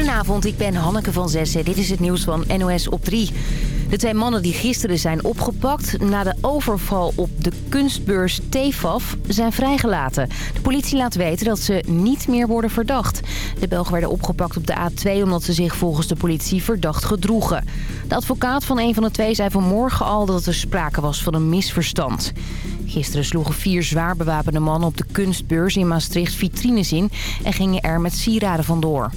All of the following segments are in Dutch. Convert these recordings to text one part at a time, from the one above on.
Goedenavond, ik ben Hanneke van Zessen. Dit is het nieuws van NOS op 3. De twee mannen die gisteren zijn opgepakt na de overval op de kunstbeurs TFAF zijn vrijgelaten. De politie laat weten dat ze niet meer worden verdacht. De Belgen werden opgepakt op de A2 omdat ze zich volgens de politie verdacht gedroegen. De advocaat van een van de twee zei vanmorgen al dat er sprake was van een misverstand. Gisteren sloegen vier zwaar bewapende mannen op de kunstbeurs in Maastricht vitrines in... en gingen er met sieraden vandoor.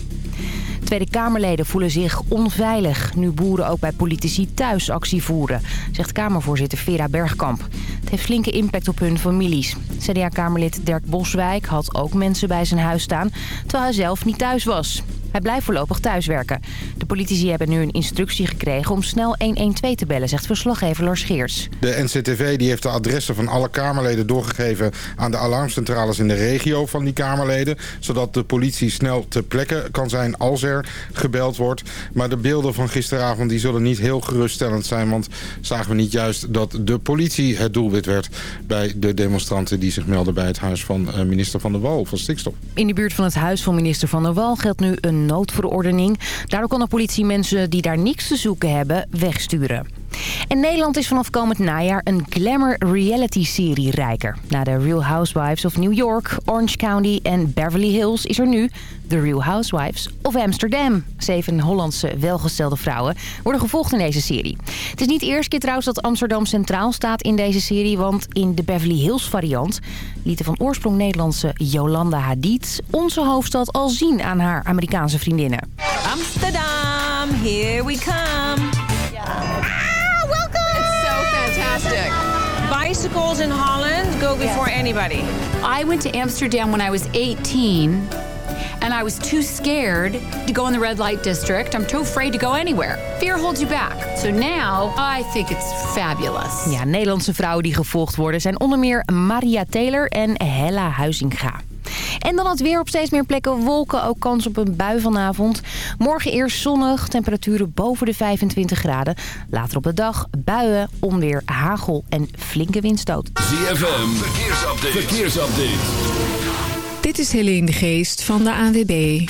Tweede Kamerleden voelen zich onveilig... nu boeren ook bij politici thuis actie voeren... zegt Kamervoorzitter Vera Bergkamp. Het heeft flinke impact op hun families. CDA-Kamerlid Dirk Boswijk had ook mensen bij zijn huis staan... terwijl hij zelf niet thuis was. Hij blijft voorlopig thuiswerken. De politici hebben nu een instructie gekregen om snel 112 te bellen, zegt verslaggever Lars Geers. De NCTV die heeft de adressen van alle Kamerleden doorgegeven aan de alarmcentrales in de regio van die Kamerleden. Zodat de politie snel ter plekke kan zijn als er gebeld wordt. Maar de beelden van gisteravond die zullen niet heel geruststellend zijn. Want zagen we niet juist dat de politie het doelwit werd bij de demonstranten die zich melden bij het huis van eh, minister Van der Wal van Stikstof. In de buurt van het huis van minister Van der Wal geldt nu een noodverordening. Daardoor kan de politie mensen die daar niks te zoeken hebben wegsturen. En Nederland is vanaf komend najaar een glamour reality-serie rijker. Na de Real Housewives of New York, Orange County en Beverly Hills is er nu The Real Housewives of Amsterdam. Zeven Hollandse welgestelde vrouwen worden gevolgd in deze serie. Het is niet de eerste keer trouwens dat Amsterdam centraal staat in deze serie... want in de Beverly Hills variant liet de van oorsprong Nederlandse Jolanda Hadid... onze hoofdstad al zien aan haar Amerikaanse vriendinnen. Amsterdam, here we come. Bicycles in Holland go before anybody. I went to Amsterdam when I was 18 and I was too scared to go in the red light district. I'm too afraid to go anywhere. Fear holds you back. So now I think it's fabulous. Ja, Nederlandse vrouwen die gevolgd worden zijn onder meer Maria Taylor en Hella Huizinga. En dan het weer op steeds meer plekken wolken. Ook kans op een bui vanavond. Morgen eerst zonnig. Temperaturen boven de 25 graden. Later op de dag buien, onweer, hagel en flinke windstoot. ZFM, verkeersupdate. verkeersupdate. Dit is Helene de Geest van de ANWB.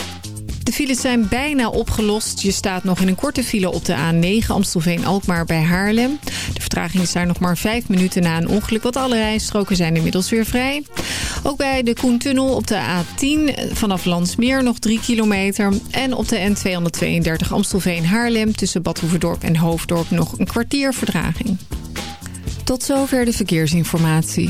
De files zijn bijna opgelost. Je staat nog in een korte file op de A9 Amstelveen-Alkmaar bij Haarlem. De vertraging is daar nog maar vijf minuten na een ongeluk... want alle rijstroken zijn inmiddels weer vrij. Ook bij de Koentunnel op de A10 vanaf Landsmeer nog 3 kilometer. En op de N232 Amstelveen-Haarlem tussen Bad Hoeverdorp en Hoofddorp nog een kwartier vertraging. Tot zover de verkeersinformatie.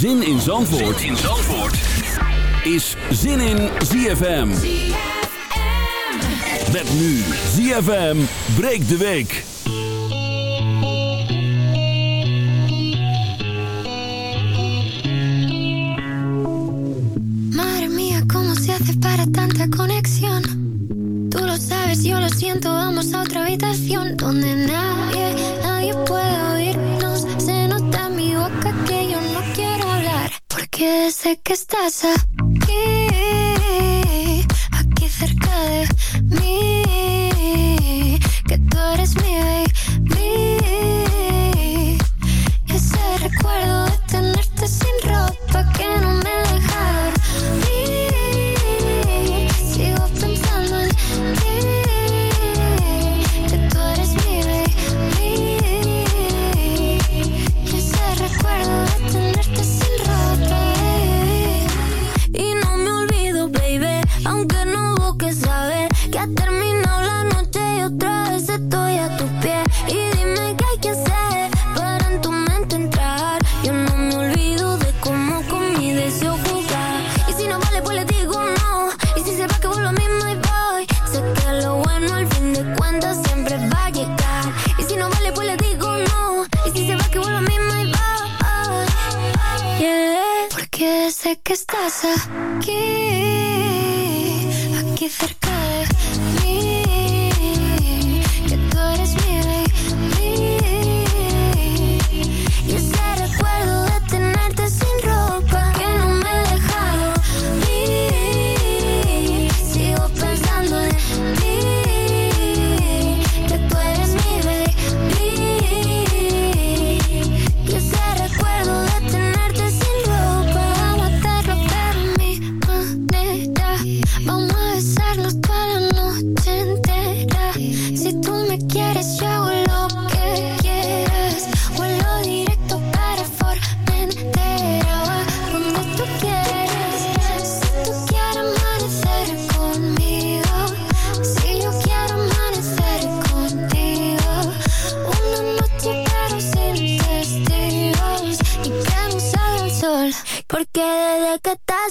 Zin in Zandvoort, zin in Zandvoort. is Zin in ZFM. Met nu ZFM breekt de week. Madre mía, ¿cómo se hace para tanta conexión? Tú lo sabes, yo lo siento, vamos a otra habitación donde nadie, nadie puede porque sé que estás aquí,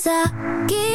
風切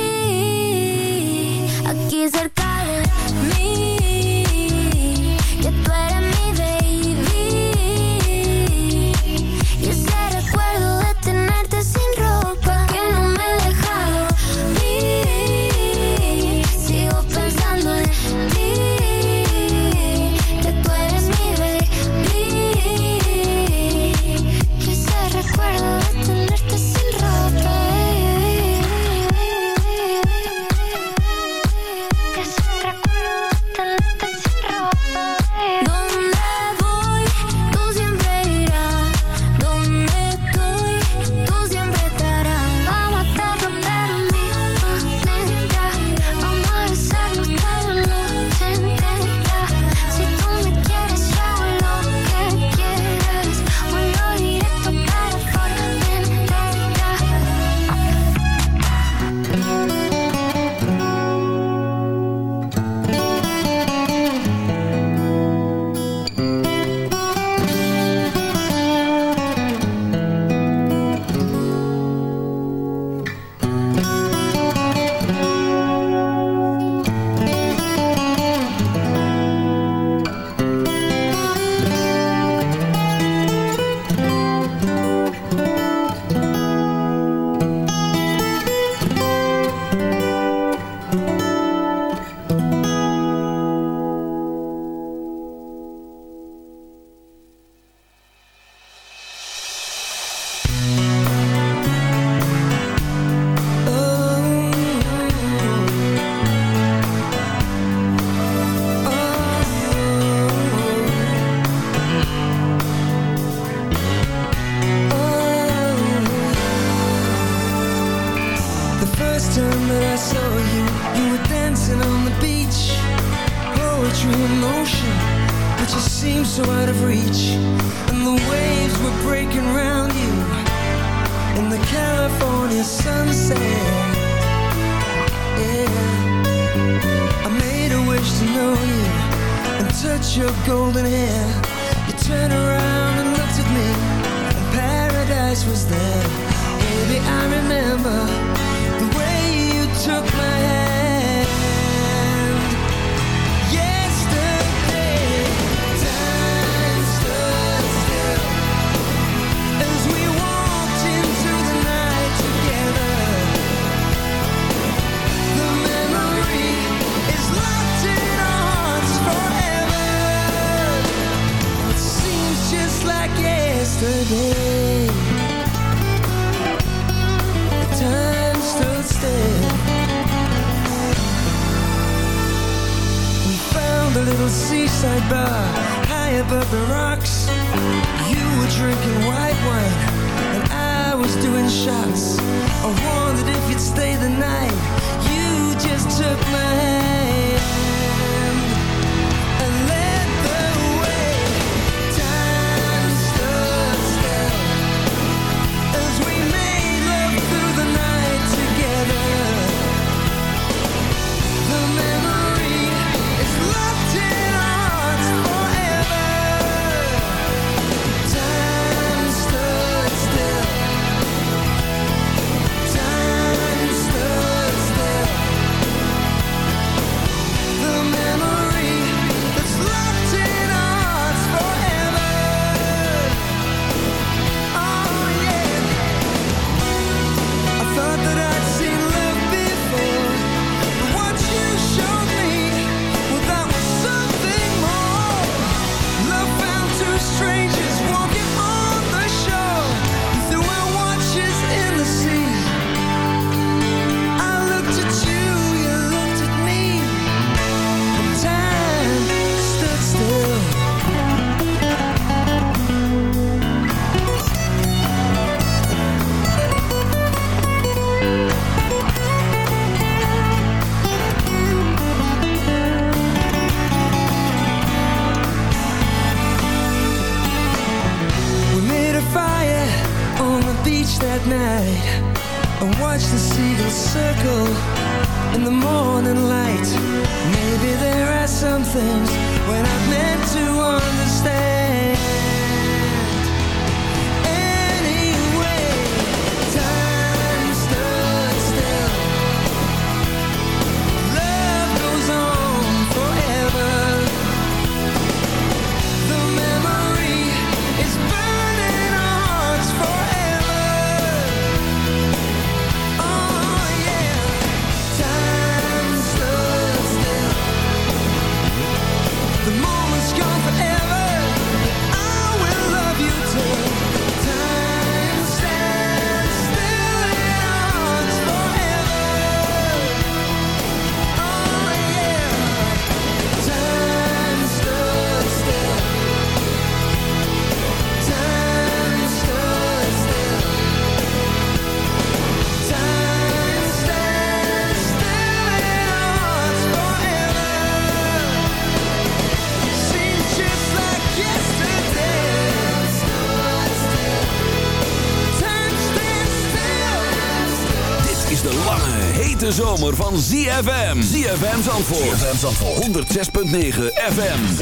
van ZFM. ZFM Zandvoort. ZFM Zandvoort. 106.9 FM.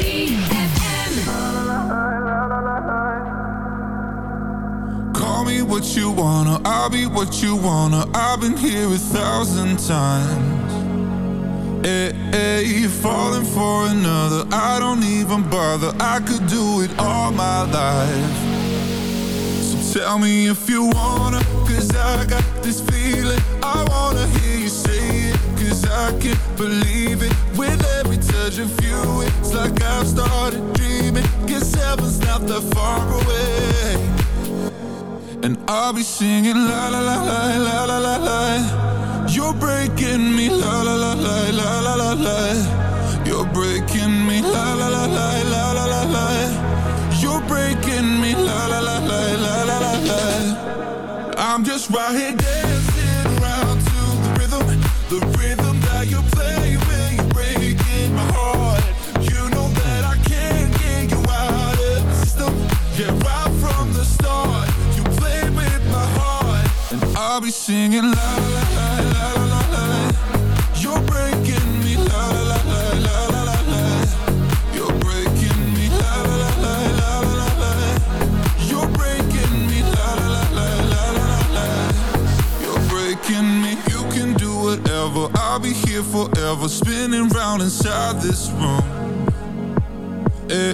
Call me what you wanna, I'll be what you wanna. I've been here a thousand times. Hey, hey, falling for another, I don't even bother. I could do it all my life. So tell me if you wanna, cause I got this feeling. I can't believe it. With every touch of you, it's like I've started dreaming. Guess heaven's not that far away. And I'll be singing la la la la la la la la. You're breaking me la la la la la la la la. You're breaking me la la la la la la la la. You're breaking me la la la la la la la la. I'm just right here Right from the start, you played with my heart. And I'll be singing la la la la la la la. You're breaking me la la la la la la la. You're breaking me la la la la la la la. You're breaking me la la la la la la la. You're breaking me. You can do whatever. I'll be here forever, spinning round inside this room. Hey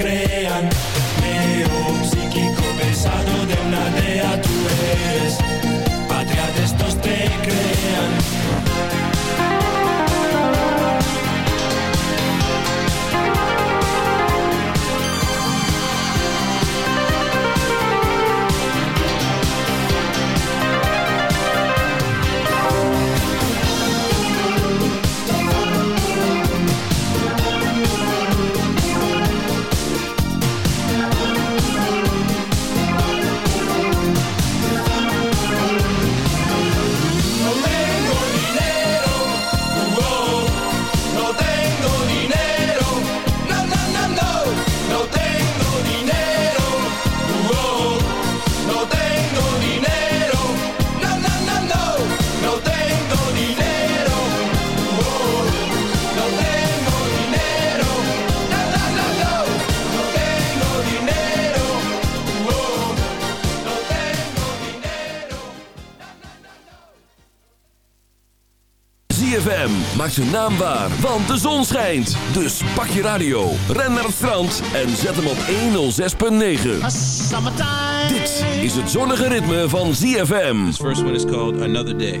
crean. zijn naam waar, want de zon schijnt. Dus pak je radio, ren naar het strand en zet hem op 106.9. Dit is het zonnige ritme van ZFM. This first one is called Another Day.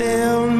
tell me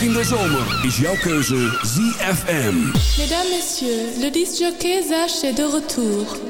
Ook in de zomer is jouw keuze ZFM. Mesdames, Messieurs, le disc jockey Zach est de retour.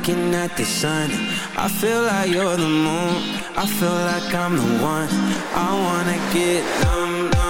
looking at the sun. I feel like you're the moon. I feel like I'm the one. I wanna get numb, numb.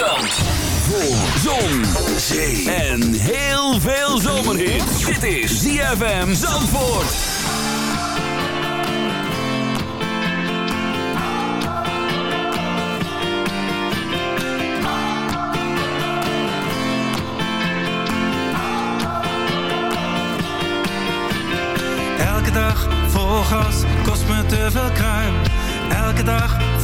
radio in het zand. Voor zon, zee en heel veel zomerhit. Dit is ZFM Zandvoort. Elke dag vol gas, kost me te veel kruim. Elke dag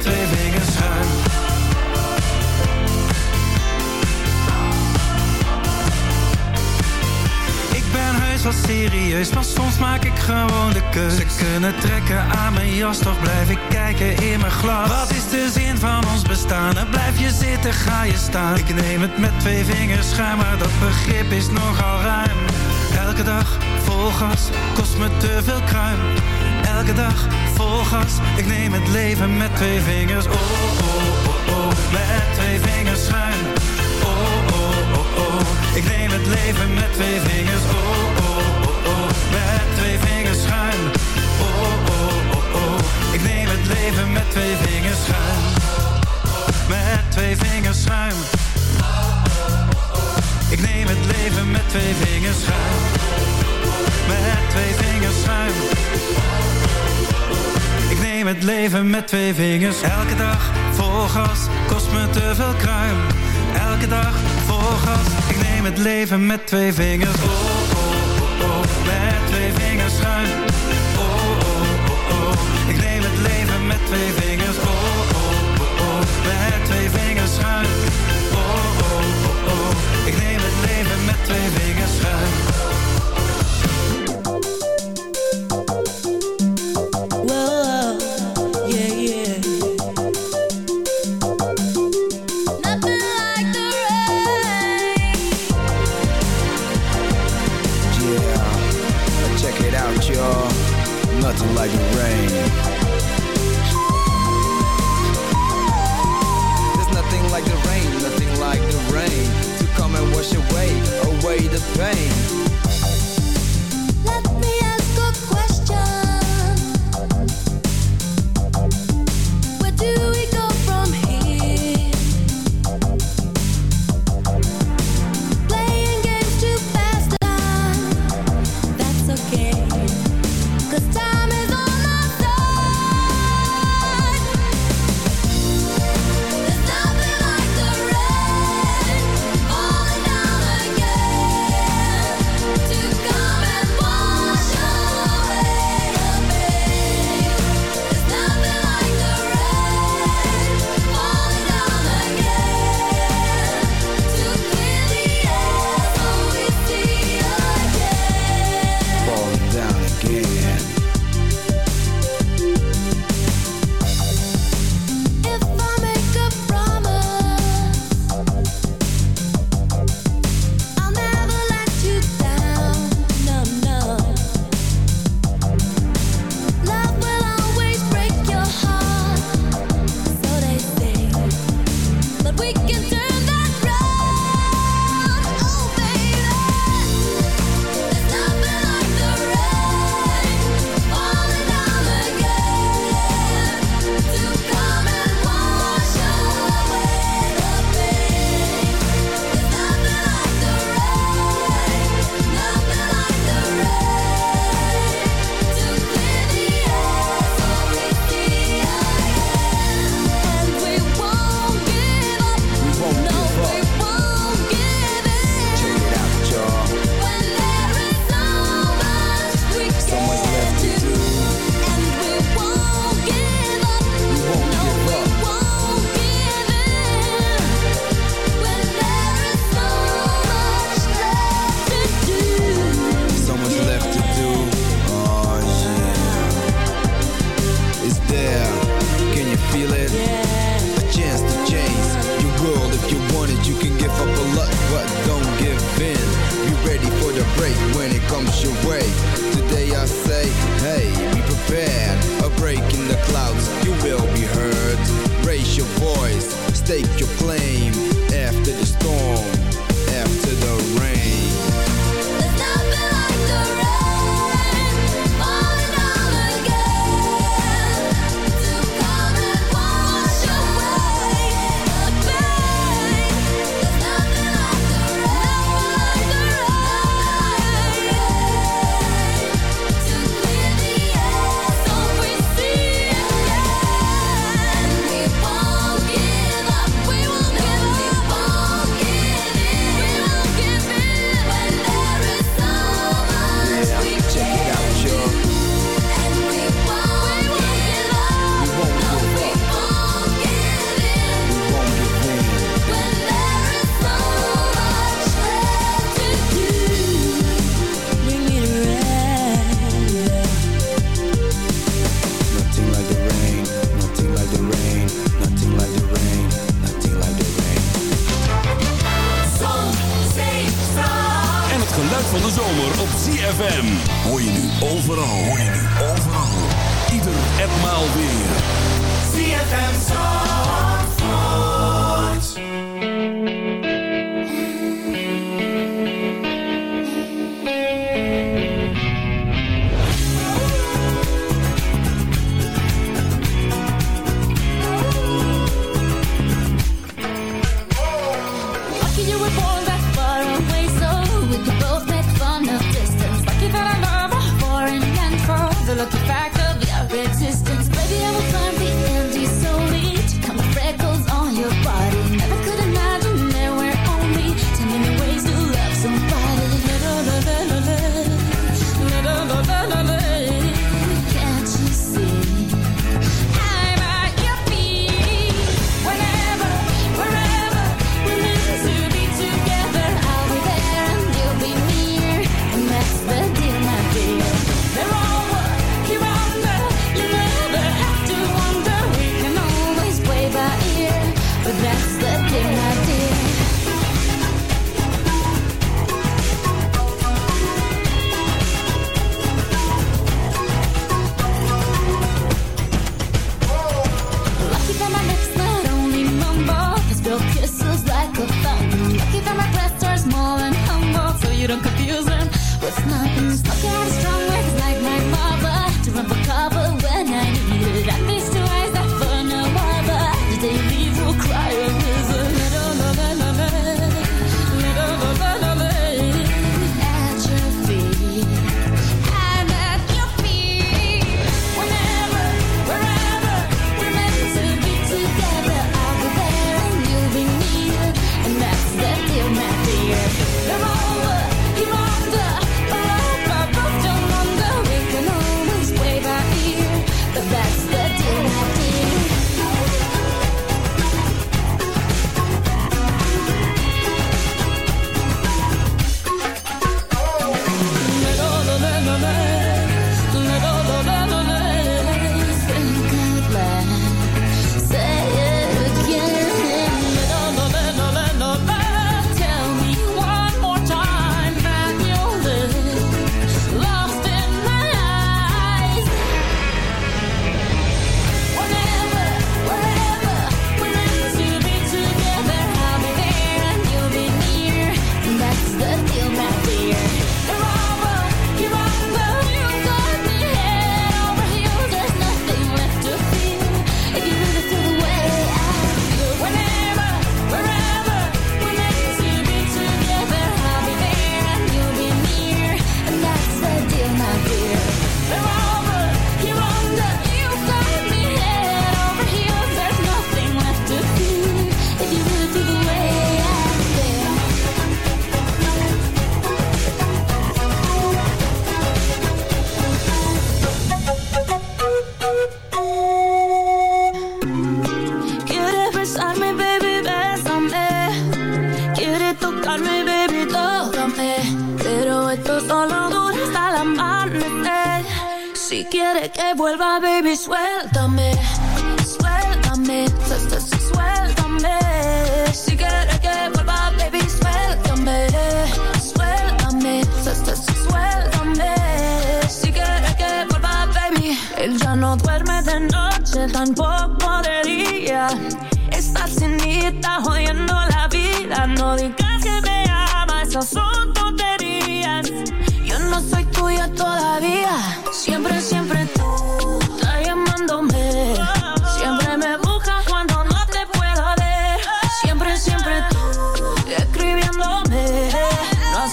twee vingers schuin. Ik ben heus wel serieus, maar soms maak ik gewoon de keus. Ze kunnen trekken aan mijn jas, toch blijf ik kijken in mijn glas. Wat is de zin van ons bestaan? En blijf je zitten, ga je staan. Ik neem het met twee vingers schuin, maar dat begrip is nogal ruim. Elke dag vol gas, kost me te veel kruim. Elke dag vol gas, ik neem het leven met twee vingers. Oh, oh, oh, oh, met twee vingers schuin. Oh, oh, oh, oh, ik neem het leven met twee vingers. Oh, oh, oh, oh, met twee vingers schuin. Oh, oh, oh, oh, ik neem het leven met twee vingers schuin. Met twee vingers schuin. Ik neem het leven met twee vingers schuin. Met twee vingers schuin. Ik neem het leven met twee vingers. Elke dag vol gas, kost me te veel kruim. Elke dag vol gas, ik neem het leven met twee vingers. Oh, oh, oh, oh, met twee vingers schuin. Oh, ik neem het leven met twee vingers. Oh, oh, met twee vingers schuin. Oh, oh, oh, ik neem het leven met twee vingers schuin. Like rain. There's nothing like the rain, nothing like the rain to come and wash away, away the pain.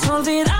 No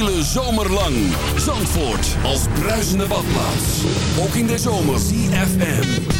hele zomerlang. Zandvoort als bruisende badplaats. Ook in de zomer. CFM.